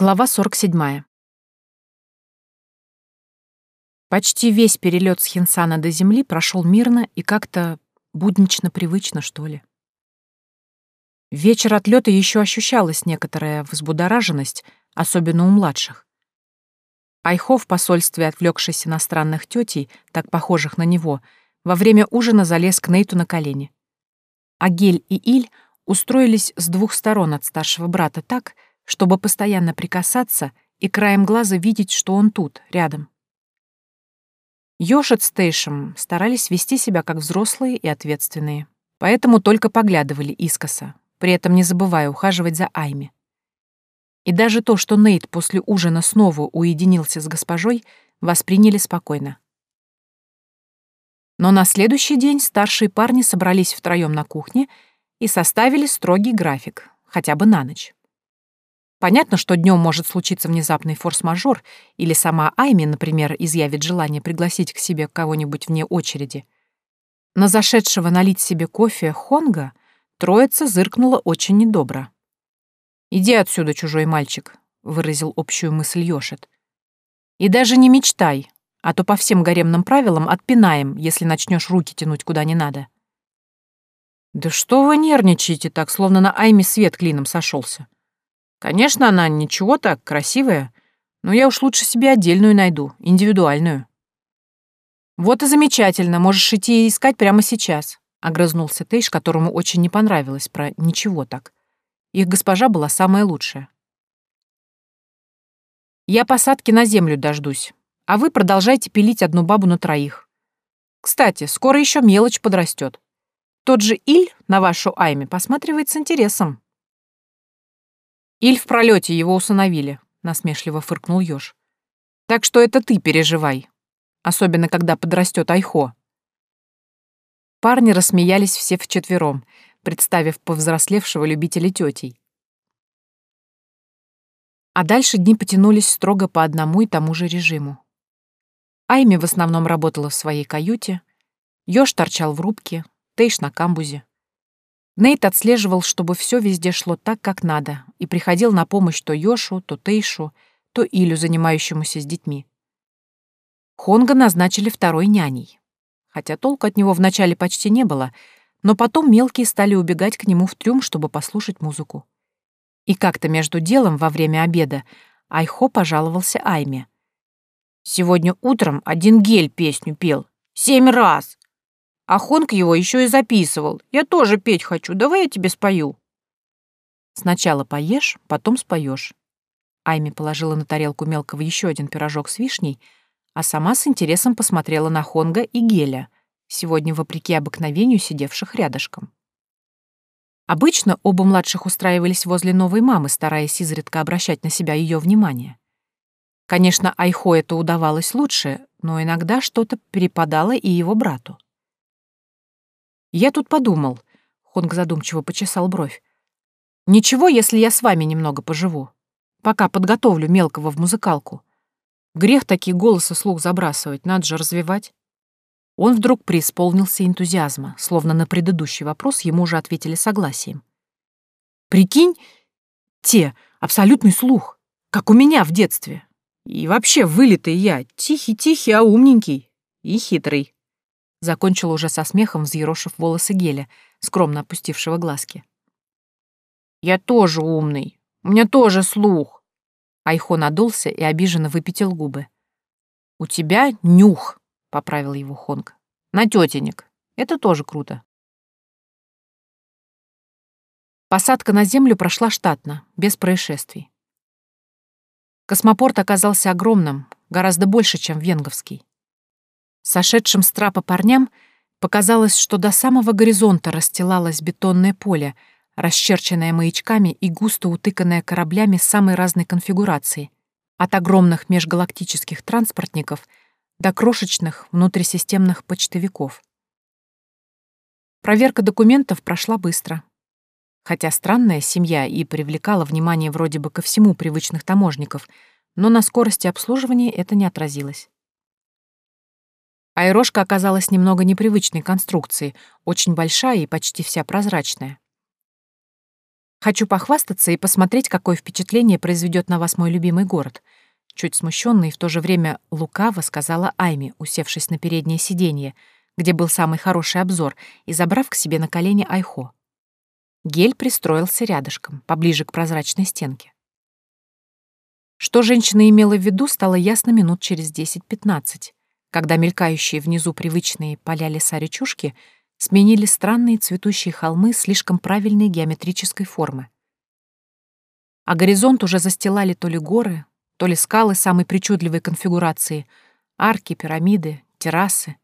Глава 47. Почти весь перелет с Хинсана до Земли прошел мирно и как-то буднично-привычно, что ли. Вечер отлета еще ощущалась некоторая взбудораженность, особенно у младших. Айхо в посольстве, отвлекшись иностранных тетей, так похожих на него, во время ужина залез к Нейту на колени. Агель и Иль устроились с двух сторон от старшего брата так, чтобы постоянно прикасаться и краем глаза видеть, что он тут, рядом. Йошет с Тейшем старались вести себя как взрослые и ответственные, поэтому только поглядывали искоса, при этом не забывая ухаживать за Айми. И даже то, что Нейт после ужина снова уединился с госпожой, восприняли спокойно. Но на следующий день старшие парни собрались втроем на кухне и составили строгий график, хотя бы на ночь. Понятно, что днем может случиться внезапный форс-мажор, или сама Айми, например, изъявит желание пригласить к себе кого-нибудь вне очереди. На зашедшего налить себе кофе Хонга троица зыркнула очень недобро. «Иди отсюда, чужой мальчик», — выразил общую мысль Йошет. «И даже не мечтай, а то по всем гаремным правилам отпинаем, если начнешь руки тянуть куда не надо». «Да что вы нервничаете так, словно на Айме свет клином сошелся? Конечно, она ничего так, красивая, но я уж лучше себе отдельную найду, индивидуальную. Вот и замечательно, можешь идти и искать прямо сейчас, огрызнулся Тейш, которому очень не понравилось про ничего так. Их госпожа была самая лучшая. Я посадки на землю дождусь, а вы продолжайте пилить одну бабу на троих. Кстати, скоро еще мелочь подрастет. Тот же Иль на вашу Айме посматривает с интересом. Иль в пролете его усыновили, насмешливо фыркнул Ёж. Так что это ты переживай. Особенно, когда подрастет Айхо. Парни рассмеялись все вчетвером, представив повзрослевшего любителя тетей. А дальше дни потянулись строго по одному и тому же режиму. Айми в основном работала в своей каюте, Ёж торчал в рубке, Тейш на камбузе. Нейт отслеживал, чтобы все везде шло так, как надо, и приходил на помощь то Йошу, то Тейшу, то Илю, занимающемуся с детьми. Хонга назначили второй няней. Хотя толку от него вначале почти не было, но потом мелкие стали убегать к нему в трюм, чтобы послушать музыку. И как-то между делом во время обеда Айхо пожаловался Айме. «Сегодня утром один гель песню пел. Семь раз! А Хонг его еще и записывал. Я тоже петь хочу, давай я тебе спою. Сначала поешь, потом споешь. Айми положила на тарелку мелкого еще один пирожок с вишней, а сама с интересом посмотрела на Хонга и Геля, сегодня вопреки обыкновению сидевших рядышком. Обычно оба младших устраивались возле новой мамы, стараясь изредка обращать на себя ее внимание. Конечно, Айхо это удавалось лучше, но иногда что-то перепадало и его брату. Я тут подумал. Хонг задумчиво почесал бровь. Ничего, если я с вами немного поживу. Пока подготовлю мелкого в музыкалку. Грех такие голосы слух забрасывать, надо же развивать. Он вдруг преисполнился энтузиазма, словно на предыдущий вопрос ему уже ответили согласием. «Прикинь, те, абсолютный слух, как у меня в детстве. И вообще вылитый я, тихий-тихий, а умненький и хитрый». Закончила уже со смехом, взъерошив волосы Геля, скромно опустившего глазки. «Я тоже умный. У меня тоже слух». Айхо надулся и обиженно выпятил губы. «У тебя нюх», — поправил его Хонг. «На тетенек. Это тоже круто». Посадка на землю прошла штатно, без происшествий. Космопорт оказался огромным, гораздо больше, чем Венговский. Сошедшим с трапа парням показалось, что до самого горизонта расстилалось бетонное поле, расчерченное маячками и густо утыканное кораблями самой разной конфигурации, от огромных межгалактических транспортников до крошечных внутрисистемных почтовиков. Проверка документов прошла быстро. Хотя странная семья и привлекала внимание вроде бы ко всему привычных таможников, но на скорости обслуживания это не отразилось. Айрошка оказалась немного непривычной конструкции, очень большая и почти вся прозрачная. Хочу похвастаться и посмотреть, какое впечатление произведет на вас мой любимый город. Чуть смущенно и в то же время лукаво сказала Айми, усевшись на переднее сиденье, где был самый хороший обзор, и забрав к себе на колени Айхо. Гель пристроился рядышком, поближе к прозрачной стенке. Что женщина имела в виду, стало ясно минут через 10-15, когда мелькающие внизу привычные поля леса речушки сменили странные цветущие холмы слишком правильной геометрической формы. А горизонт уже застилали то ли горы, то ли скалы самой причудливой конфигурации, арки, пирамиды, террасы,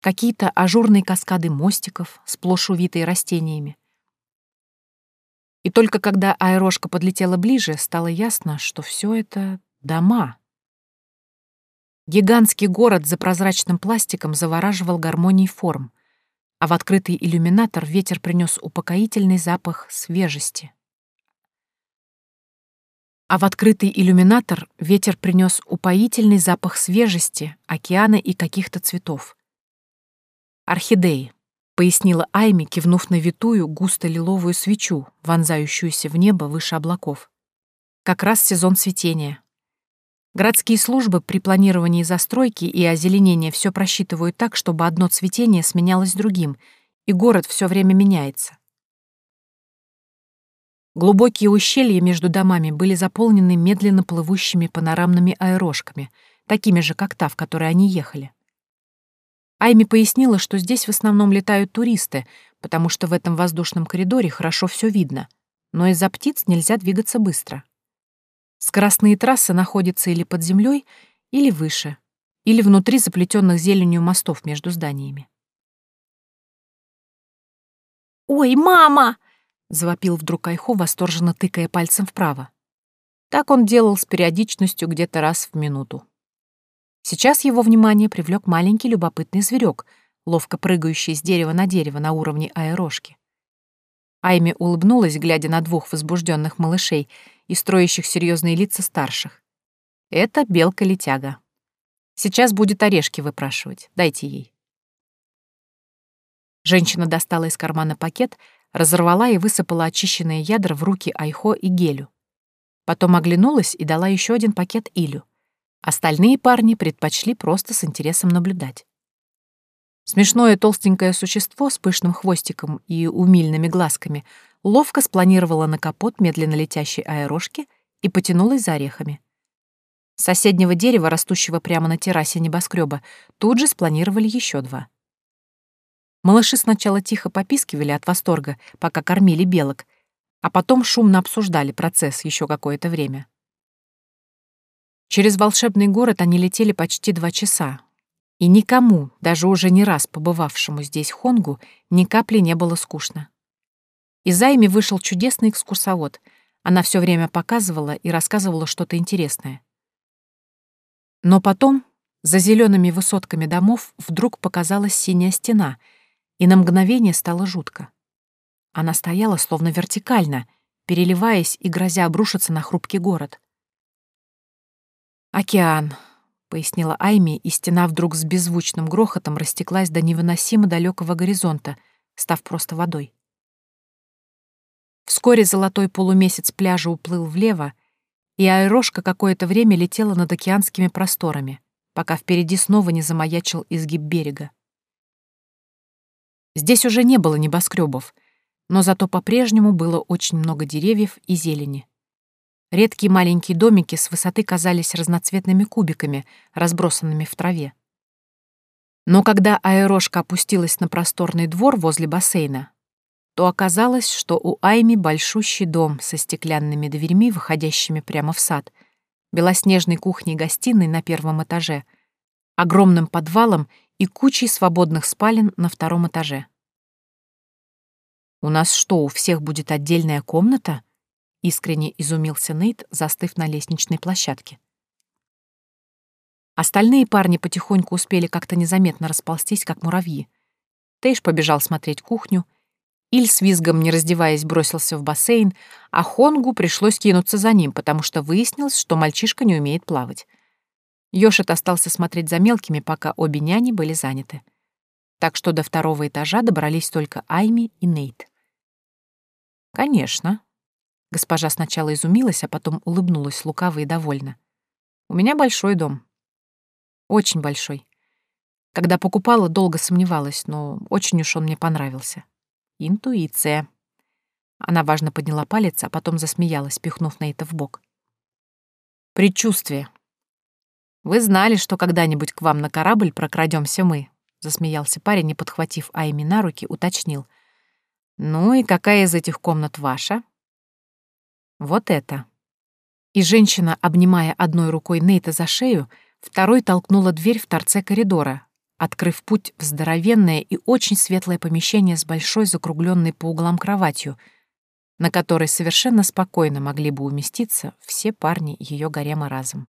какие-то ажурные каскады мостиков, сплошь увитые растениями. И только когда аэрошка подлетела ближе, стало ясно, что все это дома. Гигантский город за прозрачным пластиком завораживал гармонией форм, а в открытый иллюминатор ветер принес упокоительный запах свежести. А в открытый иллюминатор ветер принес упоительный запах свежести, океана и каких-то цветов. Орхидеи пояснила Айми, кивнув на витую, густо-лиловую свечу, вонзающуюся в небо выше облаков. Как раз сезон цветения. Городские службы при планировании застройки и озеленения все просчитывают так, чтобы одно цветение сменялось другим, и город все время меняется. Глубокие ущелья между домами были заполнены медленно плывущими панорамными аэрошками, такими же, как та, в которой они ехали. Айми пояснила, что здесь в основном летают туристы, потому что в этом воздушном коридоре хорошо все видно, но из-за птиц нельзя двигаться быстро. Скоростные трассы находятся или под землей, или выше, или внутри заплетенных зеленью мостов между зданиями. «Ой, мама!» — завопил вдруг Айхо, восторженно тыкая пальцем вправо. Так он делал с периодичностью где-то раз в минуту. Сейчас его внимание привлек маленький любопытный зверек, ловко прыгающий с дерева на дерево на уровне аэрошки. Айми улыбнулась, глядя на двух возбужденных малышей и строящих серьезные лица старших. Это белка-летяга. Сейчас будет орешки выпрашивать. Дайте ей. Женщина достала из кармана пакет, разорвала и высыпала очищенные ядра в руки Айхо и Гелю. Потом оглянулась и дала еще один пакет Илю. Остальные парни предпочли просто с интересом наблюдать. Смешное толстенькое существо с пышным хвостиком и умильными глазками ловко спланировало на капот медленно летящей аэрошки и потянулось за орехами. С соседнего дерева, растущего прямо на террасе небоскреба, тут же спланировали еще два. Малыши сначала тихо попискивали от восторга, пока кормили белок, а потом шумно обсуждали процесс еще какое-то время. Через волшебный город они летели почти два часа, и никому, даже уже не раз побывавшему здесь Хонгу, ни капли не было скучно. Из Айми вышел чудесный экскурсовод. Она все время показывала и рассказывала что-то интересное. Но потом за зелеными высотками домов вдруг показалась синяя стена, и на мгновение стало жутко. Она стояла словно вертикально, переливаясь и грозя обрушиться на хрупкий город. «Океан», — пояснила Айми, и стена вдруг с беззвучным грохотом растеклась до невыносимо далекого горизонта, став просто водой. Вскоре золотой полумесяц пляжа уплыл влево, и аэрошка какое-то время летела над океанскими просторами, пока впереди снова не замаячил изгиб берега. Здесь уже не было небоскребов, но зато по-прежнему было очень много деревьев и зелени. Редкие маленькие домики с высоты казались разноцветными кубиками, разбросанными в траве. Но когда аэрошка опустилась на просторный двор возле бассейна, то оказалось, что у Айми большущий дом со стеклянными дверьми, выходящими прямо в сад, белоснежной кухней-гостиной на первом этаже, огромным подвалом и кучей свободных спален на втором этаже. «У нас что, у всех будет отдельная комната?» Искренне изумился Нейт, застыв на лестничной площадке. Остальные парни потихоньку успели как-то незаметно расползтись, как муравьи. Тейш побежал смотреть кухню, Иль с визгом, не раздеваясь, бросился в бассейн, а Хонгу пришлось кинуться за ним, потому что выяснилось, что мальчишка не умеет плавать. Йошит остался смотреть за мелкими, пока обе няни были заняты. Так что до второго этажа добрались только Айми и Нейт. Конечно. Госпожа сначала изумилась, а потом улыбнулась лукаво и довольно. У меня большой дом. Очень большой. Когда покупала, долго сомневалась, но очень уж он мне понравился. Интуиция. Она важно подняла палец, а потом засмеялась, пихнув Нейта в бок. Предчувствие. Вы знали, что когда-нибудь к вам на корабль прокрадемся мы, засмеялся парень и, подхватив Айми на руки, уточнил. Ну и какая из этих комнат ваша? Вот это. И женщина, обнимая одной рукой Нейта за шею, второй толкнула дверь в торце коридора, открыв путь в здоровенное и очень светлое помещение с большой закругленной по углам кроватью, на которой совершенно спокойно могли бы уместиться все парни ее гарема разом.